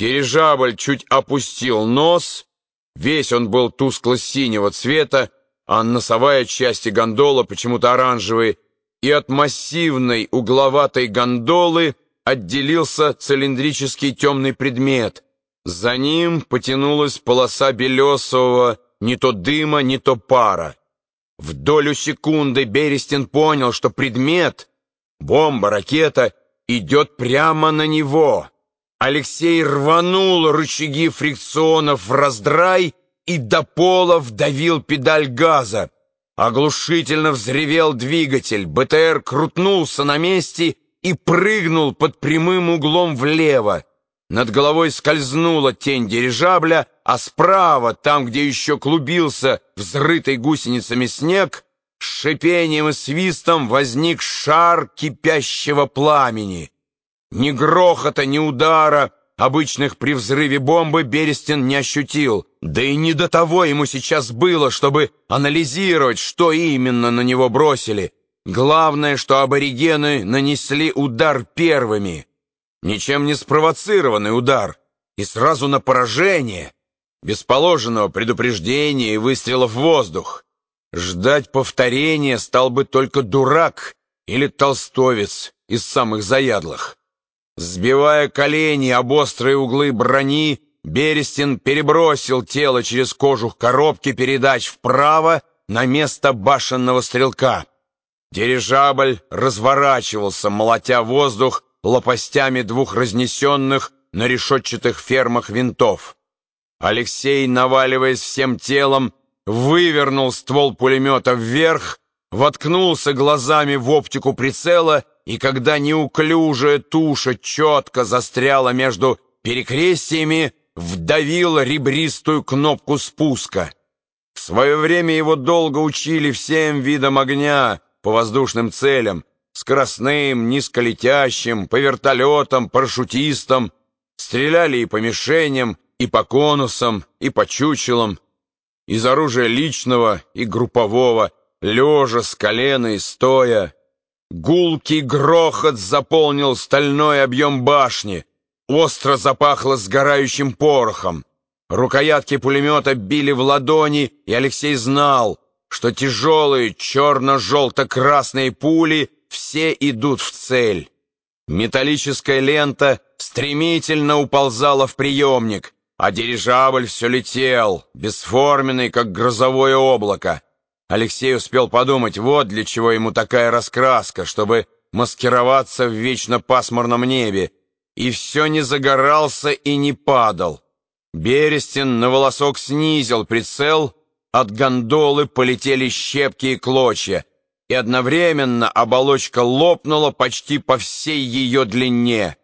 Дирижабль чуть опустил нос, весь он был тускло-синего цвета, а носовая часть и гондола почему-то оранжевые, и от массивной угловатой гондолы отделился цилиндрический темный предмет. За ним потянулась полоса белесового не то дыма, не то пара. В долю секунды Берестин понял, что предмет, бомба, ракета, идет прямо на него. Алексей рванул рычаги фрикционов в раздрай и до пола вдавил педаль газа. Оглушительно взревел двигатель, БТР крутнулся на месте и прыгнул под прямым углом влево. Над головой скользнула тень дирижабля, а справа, там, где еще клубился взрытый гусеницами снег, с шипением и свистом возник шар кипящего пламени. Ни грохота, ни удара, обычных при взрыве бомбы, Берестин не ощутил. Да и не до того ему сейчас было, чтобы анализировать, что именно на него бросили. Главное, что аборигены нанесли удар первыми. Ничем не спровоцированный удар. И сразу на поражение. Без положенного предупреждения и выстрелов в воздух. Ждать повторения стал бы только дурак или толстовец из самых заядлых. Сбивая колени об острые углы брони, Берестин перебросил тело через кожух коробки передач вправо на место башенного стрелка. Дирижабль разворачивался, молотя воздух лопастями двух разнесенных на решетчатых фермах винтов. Алексей, наваливаясь всем телом, вывернул ствол пулемета вверх, воткнулся глазами в оптику прицела, и когда неуклюжая туша четко застряла между перекрестиями, вдавил ребристую кнопку спуска. В свое время его долго учили всем видам огня по воздушным целям, скоростным, низколетящим, по вертолетам, парашютистам, стреляли и по мишеням, и по конусам, и по чучелам, из оружия личного и группового, лежа, с колена и стоя. Гулкий грохот заполнил стальной объем башни, остро запахло сгорающим порохом. Рукоятки пулемета били в ладони, и Алексей знал, что тяжелые черно-желто-красные пули все идут в цель. Металлическая лента стремительно уползала в приемник, а дирижабль все летел, бесформенный, как грозовое облако. Алексей успел подумать, вот для чего ему такая раскраска, чтобы маскироваться в вечно пасмурном небе, и все не загорался и не падал. Берестин на волосок снизил прицел, от гондолы полетели щепки и клочья, и одновременно оболочка лопнула почти по всей ее длине.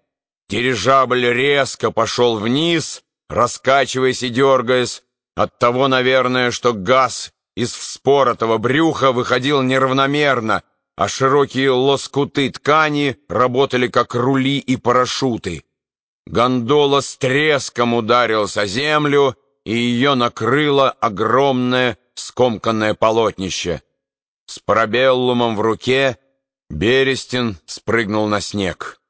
Дирижабль резко пошел вниз, раскачиваясь и дергаясь, от того, наверное, что газ из вспоротого брюха выходил неравномерно, а широкие лоскуты ткани работали как рули и парашюты. Гондола с треском ударилась о землю, и ее накрыло огромное скомканное полотнище. С парабеллумом в руке Берестин спрыгнул на снег.